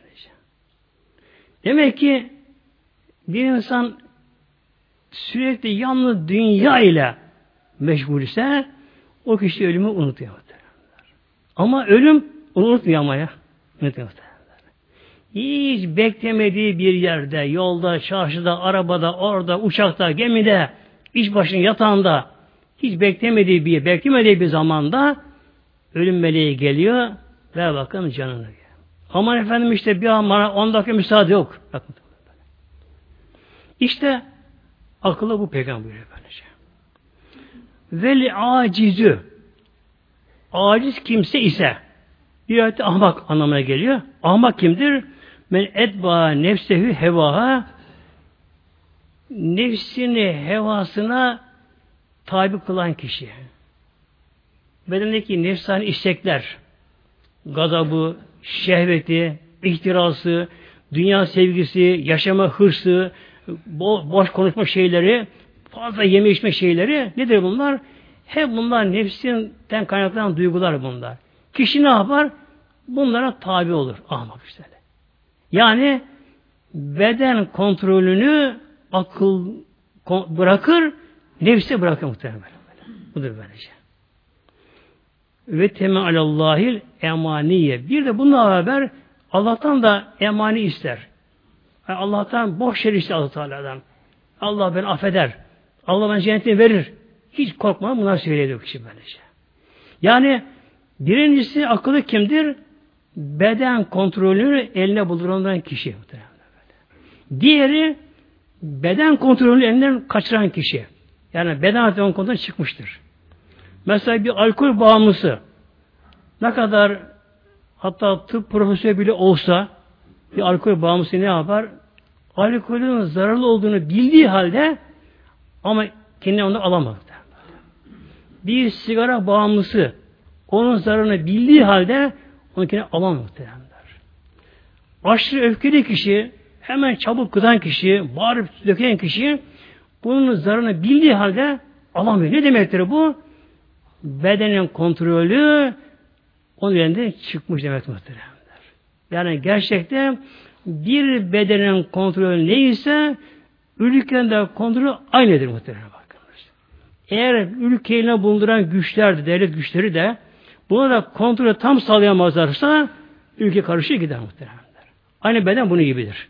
Demek ki bir insan sürekli yalnız dünya ile meşgul ise o kişi ölümü unutuyor. Ama ölüm unutmuyor ama ya. Unutmuyor. Hiç beklemediği bir yerde, yolda, çarşıda, arabada, orada, uçakta, gemide, iş başının yatağında hiç beklemediği bir, beklemediği bir zamanda ölüm meleği geliyor ve bakın canını. Aman efendim işte bir an bana 10 dakika müsaade yok. İşte akıllı bu peygamber böylece. Veli acizü aciz kimse ise bir ayette ahmak anlamına geliyor. Ahmak kimdir? Men etba nefsehü hevaha nefsini hevasına tabi kılan kişi. Bedendeki nefsani istekler, gazabı, şehveti, ihtirası, dünya sevgisi, yaşama hırsı, bo boş konuşma şeyleri, fazla yeme içme şeyleri nedir bunlar? Hep bunlar nefsinden kaynaklanan duygular bunlar. Kişi ne yapar? Bunlara tabi olur. Ahmak işte. Yani beden kontrolünü akıl bırakır, nefsi bırakır muhtemelen. Budur böylece ve temealallahil emaniye. Bir de bununla beraber Allah'tan da emani ister. Yani Allah'tan boş yer ister Allah Teala'dan. Allah beni affeder. Allah bana cennetini verir. Hiç korkma bunlar söylüyor kişi böylece. Yani birincisi akıllı kimdir? Beden kontrolünü eline bulunduran kişi. Diğeri beden kontrolünü elinden kaçıran kişi. Yani beden kontrolünden çıkmıştır. Mesela bir alkol bağımlısı ne kadar hatta tıp profesörü bile olsa bir alkol bağımlısı ne yapar? Alkolün zararlı olduğunu bildiği halde ama kendine onu alamaz. Bir sigara bağımlısı onun zararını bildiği halde onu kendine alamaz. Aşırı öfkeli kişi, hemen çabuk kızan kişi, bağırıp döken kişi bunun zararını bildiği halde alamıyor. Ne demektir bu? Bedenin kontrolü onun üzerinde çıkmış demek muhteremler. Yani gerçekten bir bedenin kontrolü neyse ülkenin de kontrolü aynıdır muhterem bakınız. Eğer ülkeyle bulunduran güçler de, devlet güçleri de buna da kontrolü tam sağlayamazlarsa ülke karışır gider muhteremler. Aynı beden bunu gibidir.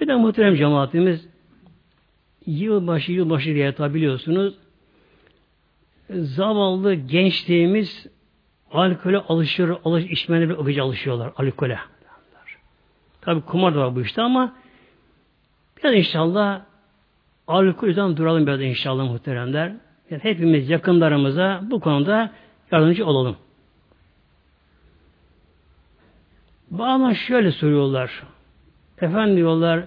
Bir de muhterem cemaatimiz yılbaşı yılbaşı diye biliyorsunuz zavallı gençliğimiz alkole alışır, alış, içmene bir ıgıcı alışıyorlar alkole. Tabi kumar da var bu işte ama biraz inşallah alkolden duralım biraz inşallah muhteremler. Yani hepimiz yakınlarımıza bu konuda yardımcı olalım. Bazen şöyle soruyorlar. Efendim diyorlar,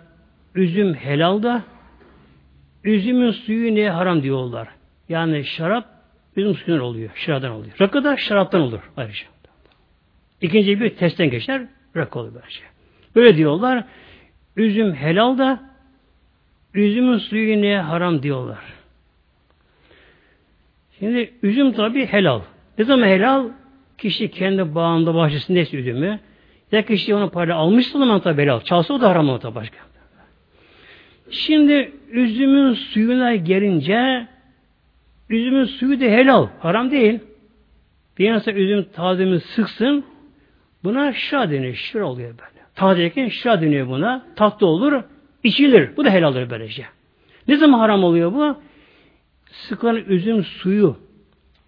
üzüm helal da üzümün suyu niye haram diyorlar. Yani şarap üzüm suyundan oluyor. Şaraptan oluyor. Rakı da şaraptan olur ayrıca. İkinci bir testten geçer. Rakı olur böylece. Böyle diyorlar. Üzüm helal da üzümün suyu niye haram diyorlar. Şimdi üzüm tabi helal. Ne zaman helal? Kişi kendi bağında bahçesinde üzümü. Ya kişi onu para almışsa zaman tabi helal. Çalsa o da haram olur başka. Şimdi üzümün suyuna gelince üzümün suyu da helal. Haram değil. Bir yansa üzüm tazemi sıksın buna şa deniyor. Şır oluyor böyle. Tazeyken şa deniyor buna. Tatlı olur. içilir. Bu da helaldir böylece. Ne zaman haram oluyor bu? Sıkan üzüm suyu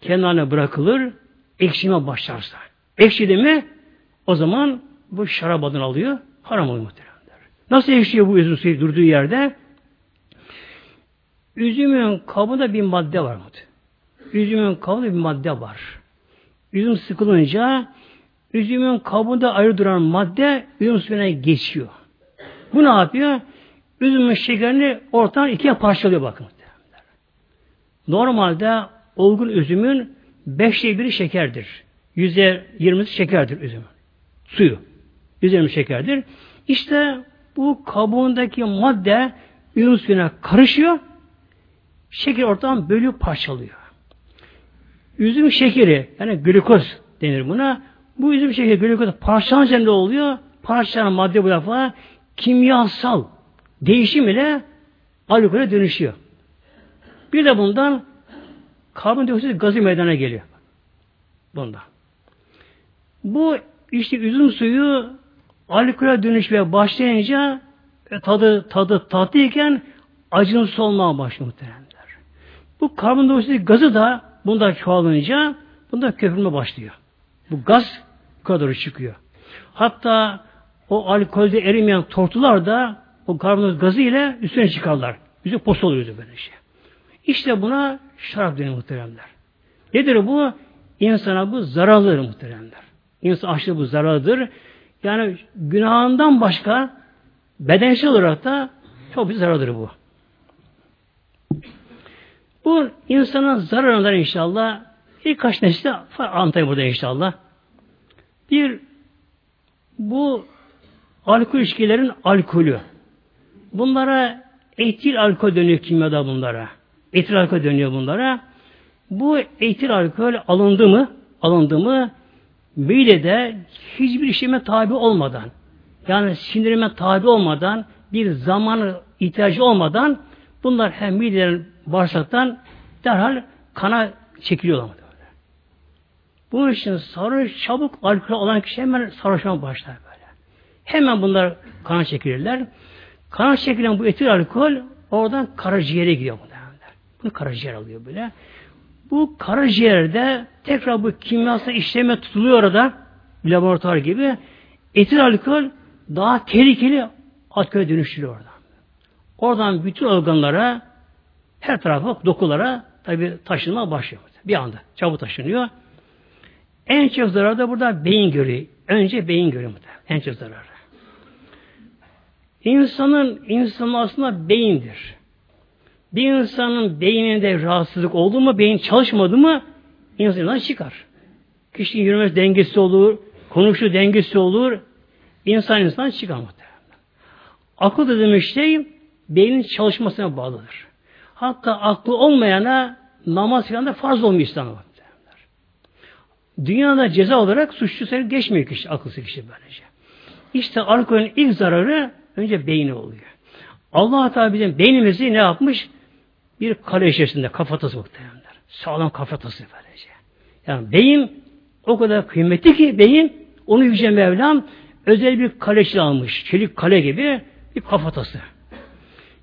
kenarına bırakılır. Ekşime başlarsa. Ekşidi mi o zaman bu şarap adını alıyor. Haram oluyor muhtemelen. Nasıl ekşiyor bu üzüm suyu durduğu yerde? Üzümün kabında bir madde var. Üzümün kabında bir madde var. Üzüm sıkılınca üzümün kabında ayrı duran madde üzüm suyuna geçiyor. Bu ne yapıyor? Üzümün şekerini ortadan ikiye parçalıyor bakın. Normalde olgun üzümün beşte biri şekerdir. Yüzde yirmisi şekerdir üzümün. Suyu. Yüzde yirmi şekerdir. İşte bu kabuğundaki madde üzüm suyuna karışıyor. Şeker ortadan bölüp parçalıyor. Üzüm şekeri yani glikoz denir buna. Bu üzüm şekeri glikoz parçalanınca ne oluyor? Parçalanan madde bu defa kimyasal değişim ile alkole dönüşüyor. Bir de bundan karbondioksit gazı meydana geliyor. Bunda. Bu işte üzüm suyu alkole dönüşmeye başlayınca e, tadı tadı tatlıyken acınsı olmaya başlıyor muhteremler. Bu karbondioksit gazı da bunda çoğalınca bunda köpürme başlıyor. Bu gaz kadar çıkıyor. Hatta o alkolde erimeyen tortular da o karbondioksit gazı ile üstüne çıkarlar. Yüzü pos oluyor böyle şey. İşte buna şarap deniyor muhteremler. Nedir bu? İnsana bu zararlıdır muhteremler. İnsan açlığı bu zararlıdır. Yani günahından başka bedensel olarak da çok bir zarardır bu. Bu insanın zararından inşallah birkaç nesli anlatayım burada inşallah. Bir, bu alkol ilişkilerin alkolü. Bunlara etil alkol dönüyor kimyada bunlara. Etil alkol dönüyor bunlara. Bu etil alkol alındı mı, alındı mı midede hiçbir işleme tabi olmadan yani sindirime tabi olmadan bir zaman ihtiyacı olmadan bunlar hem midelerin bağırsaktan derhal kana çekiliyorlar. Bunun için sarhoş çabuk alkol olan kişi hemen sarhoşma başlar böyle. Hemen bunlar kana çekilirler. Kana çekilen bu etil alkol oradan karaciğere gidiyor bu Bunu karaciğer alıyor böyle. Bu karaciğerde tekrar bu kimyasal işleme tutuluyor orada laboratuvar gibi. Etil alkol daha tehlikeli alkole dönüştürüyor oradan. Oradan bütün organlara her tarafa dokulara tabi taşınma başlıyor. Bir anda çabuk taşınıyor. En çok zararı da burada beyin görüyor. Önce beyin görüyor. En çok zararı. İnsanın, insanın aslında beyindir. Bir insanın beyninde rahatsızlık oldu mu, beyin çalışmadı mı insandan çıkar. Kişinin yürüme dengesi olur, konuşu dengesi olur, insan insan muhtemelen. Akıl dediğimiz şey beynin çalışmasına bağlıdır. Hatta aklı olmayana namaz falan da farz olmuyor İslam'a. Dünyada ceza olarak suçlu sayı geçmiyor kişi, akılsız kişi böylece. İşte alkolün ilk zararı önce beyni oluyor. Allah Teala bizim beynimizi ne yapmış? Bir kale içerisinde kafatası muhtemelenler. Sağlam kafatası böylece. Yani beyin o kadar kıymetli ki beyin onu Yüce Mevlam özel bir kale almış. Çelik kale gibi bir kafatası.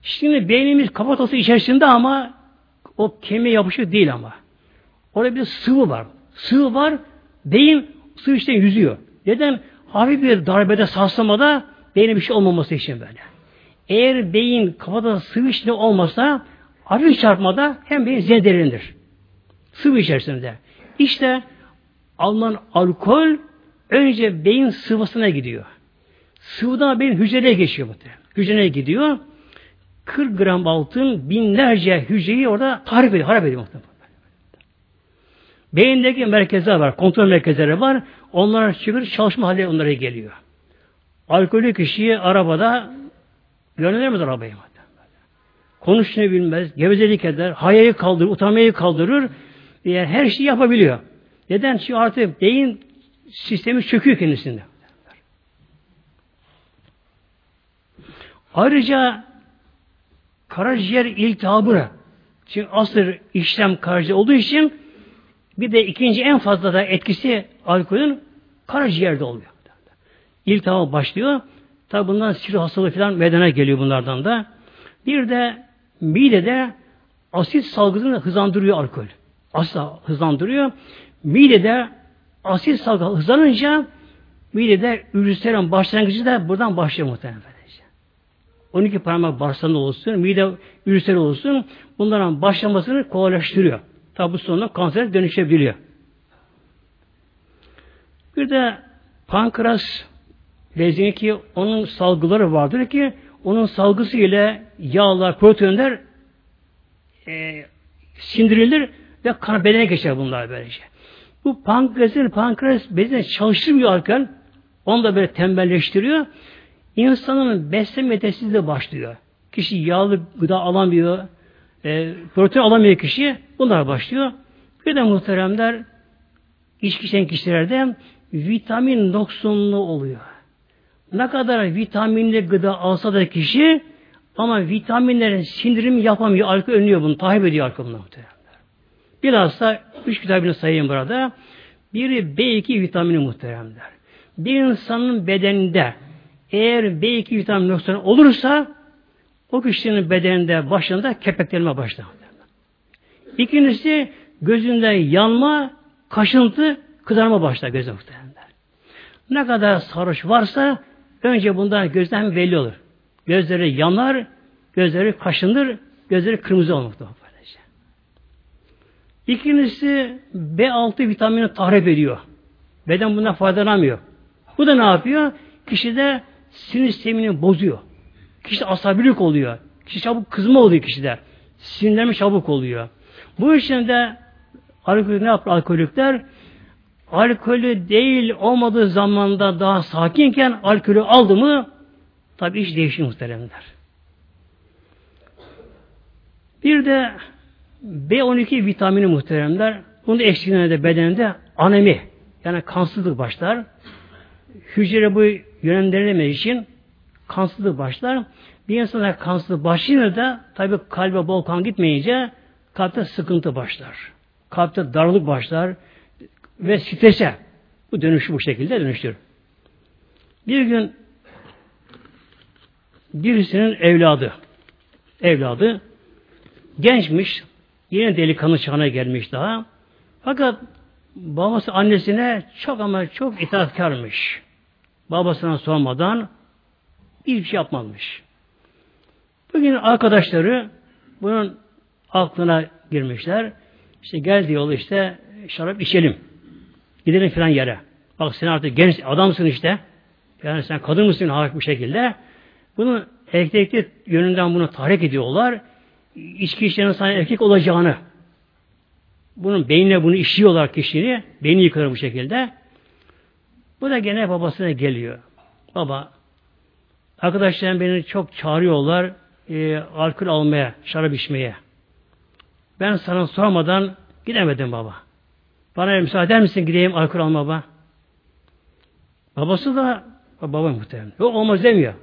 Şimdi beynimiz kafatası içerisinde ama o kemiğe yapışık değil ama. Orada bir sıvı var. Sıvı var. Beyin sıvı işte yüzüyor. Neden? Hafif bir darbede sarslamada beyne bir şey olmaması için böyle. Eğer beyin kafada sıvı içinde olmasa hafif çarpmada hem beyin zedelenir. Sıvı içerisinde. İşte alınan alkol önce beyin sıvısına gidiyor. Sıvıdan beyin hücreye geçiyor. Hücreye gidiyor. 40 gram altın binlerce hücreyi orada tarif ediyor, harap ediyor. Beyindeki merkezler var, kontrol merkezleri var. Onlar çıkır çalışma hali onlara geliyor. Alkolü kişiyi arabada yönelemez arabayı. Konuşmayı bilmez, gevezelik eder, hayayı kaldırır, utanmayı kaldırır. Yani her şeyi yapabiliyor. Neden? Çünkü artık beyin sistemi çöküyor kendisinde. Ayrıca karaciğer iltihabı çünkü asır işlem karaciğer olduğu için bir de ikinci en fazla da etkisi alkolün karaciğerde oluyor. İltihap başlıyor. Tabi bundan siro hastalığı falan meydana geliyor bunlardan da. Bir de midede asit salgısını hızlandırıyor alkol. Asit hızlandırıyor. Midede asit salgı hızlanınca midede ülserin başlangıcı da buradan başlıyor muhtemelen. 12 parmak bağırsağında olsun, mide ülseri olsun, bunların başlamasını kolaylaştırıyor. Tabi bu sonunda kansere dönüşebiliyor. Bir de pankreas bezini ki onun salgıları vardır ki onun salgısı ile yağlar, proteinler e, sindirilir ve kan bedene geçer bunlar böylece. Bu pankreasın pankreas bezini çalıştırmıyorken onu da böyle tembelleştiriyor. İnsanın beslenme yetersizliği başlıyor. Kişi yağlı gıda alamıyor, e, protein alamıyor kişi. Bunlar başlıyor. Bir de muhteremler içki içen kişilerde vitamin noksunluğu oluyor. Ne kadar vitaminli gıda alsa da kişi ama vitaminlerin sindirim yapamıyor. Alkol önlüyor bunu. Tahip ediyor alkol muhteremler. Bilhassa üç vitamini sayayım burada. Biri B2 vitamini muhteremler. Bir insanın bedeninde eğer B2 vitamin noksanı olursa o kişinin bedeninde başında kepeklenme başlar. İkincisi gözünde yanma, kaşıntı, kızarma başlar gözü muhtemelen. Ne kadar sarhoş varsa önce bundan gözden belli olur. Gözleri yanar, gözleri kaşınır, gözleri kırmızı olur muhtemelen. İkincisi B6 vitamini tahrip ediyor. Beden bundan faydalanamıyor. Bu da ne yapıyor? Kişide sinir sistemini bozuyor. Kişi asabilik oluyor. Kişi çabuk kızma oluyor kişide. Sinirlenme çabuk oluyor. Bu için de alkolik ne yapar alkolikler? Alkolü değil olmadığı zamanda daha sakinken alkolü aldı mı tabi iş değişir muhteremler. Bir de B12 vitamini muhteremler. Bunun eksikliğine de bedeninde anemi yani kansızlık başlar. Hücre bu yönlendirilmediği için kansızlık başlar. Bir insana kansızlık başlayınca da tabi kalbe bol kan gitmeyince kalpte sıkıntı başlar. Kalpte darlık başlar ve strese bu dönüşü bu şekilde dönüştür. Bir gün birisinin evladı evladı gençmiş yine delikanlı çağına gelmiş daha fakat babası annesine çok ama çok itaatkarmış. Babasına sormadan bir şey yapmamış. Bugün arkadaşları bunun aklına girmişler. İşte gel diyor işte şarap içelim. Gidelim filan yere. Bak sen artık genç adamsın işte. Yani sen kadın mısın hafif bir şekilde. Bunu erkeklik yönünden bunu tahrik ediyorlar. İçki içen sana erkek olacağını. Bunun beynine bunu işliyorlar kişini. Beyni yıkıyor bu şekilde. Bu da gene babasına geliyor. Baba, arkadaşlarım beni çok çağırıyorlar e, alkol almaya, şarap içmeye. Ben sana sormadan gidemedim baba. Bana müsaade misin gideyim alkol alma baba? Babası da baba muhtemelen. Yok olmaz demiyor.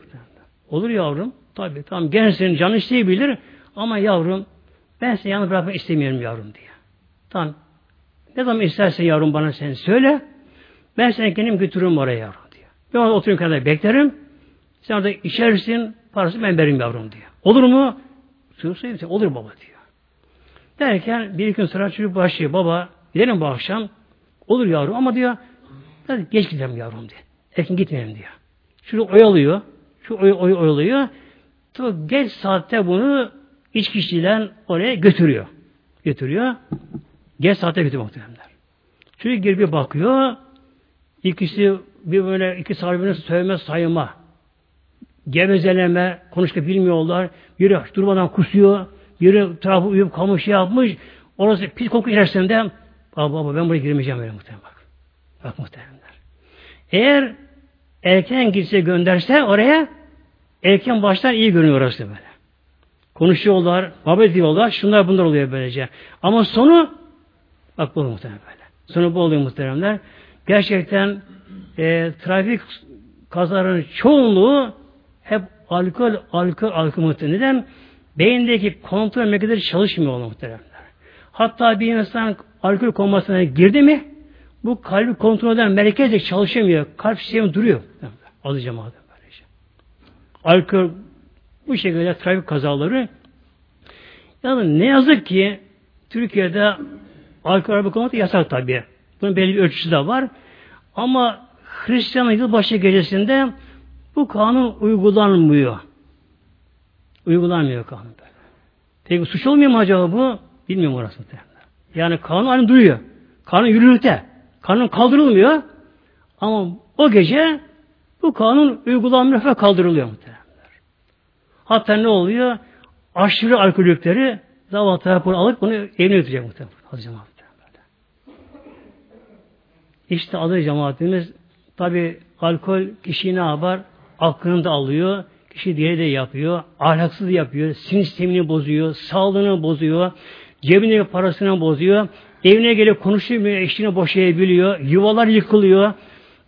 Olur yavrum. Tabi tamam gençsin canı isteyebilir ama yavrum ben seni yalnız bırakmak istemiyorum yavrum diye. Tamam. Ne zaman istersen yavrum bana sen söyle. Ben seni kendim götürürüm oraya yavrum diyor. Ben orada oturayım kadar beklerim. Sen orada içersin, parası ben veririm yavrum diyor. Olur mu? Söyleyeyim olur baba diyor. Derken bir gün sonra çocuk başlıyor. Baba gidelim bu akşam. Olur yavrum ama diyor hadi geç gidelim yavrum diyor. Erken gitmeyelim diyor. Çocuk oyalıyor. Şu oy, oy oyalıyor. Tabi geç saatte bunu iç kişiyle oraya götürüyor. Götürüyor. Geç saatte götürüyor muhtemelenler. Çocuk girip bir bakıyor. İkisi bir böyle iki sahibine sövme sayma. Gevezeleme, konuşka bilmiyorlar. Biri durmadan kusuyor. Biri tarafı uyup kamış yapmış. Orası pis koku içerisinde baba baba ben buraya girmeyeceğim öyle muhtemelen bak. Bak muhtemelenler. Eğer erken gitse gönderse oraya erken baştan iyi görünüyor orası böyle. Konuşuyorlar, muhabbet ediyorlar. Şunlar bunlar oluyor böylece. Ama sonu bak bu muhtemelen böyle. Sonu bu oluyor muhteremler. Gerçekten e, trafik kazalarının çoğunluğu hep alkol, alkol, alkol muhtemelen. Neden? Beyindeki kontrol merkezleri çalışmıyor muhteremler. Hatta bir insan alkol komasına girdi mi bu kalbi kontrol eden merkez de çalışamıyor. Kalp sistemi duruyor. Adı cemaate böylece. Alkol bu şekilde trafik kazaları yani ne yazık ki Türkiye'de alkol araba kullanmak yasak tabi. Bunun belli bir ölçüsü de var. Ama Hristiyan yılbaşı gecesinde bu kanun uygulanmıyor. Uygulanmıyor kanun. Peki suç olmuyor mu acaba bu? Bilmiyorum orasını. Yani kanun aynı duruyor. Kanun yürürlükte. Kanun kaldırılmıyor. Ama o gece bu kanun uygulanmıyor ve kaldırılıyor muhtemelen. Hatta ne oluyor? Aşırı alkolükleri zavallı tarafını alıp bunu evine götürecek muhtemelen. Hazreti İşte adı cemaatimiz tabi alkol kişiyi ne yapar? Aklını da alıyor. Kişi diğeri de yapıyor. Ahlaksız yapıyor. Sinir sistemini bozuyor. Sağlığını bozuyor. Cebine parasını bozuyor. Evine gelip konuşuyor, eşliğini boşayabiliyor. Yuvalar yıkılıyor.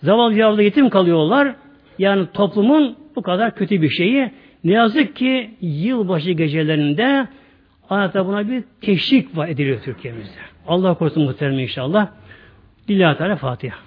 Zavallı yavru yetim kalıyorlar. Yani toplumun bu kadar kötü bir şeyi. Ne yazık ki yılbaşı gecelerinde adeta buna bir teşvik ediliyor Türkiye'mizde. Allah korusun muhterem inşallah. Lillahi Teala Fatiha.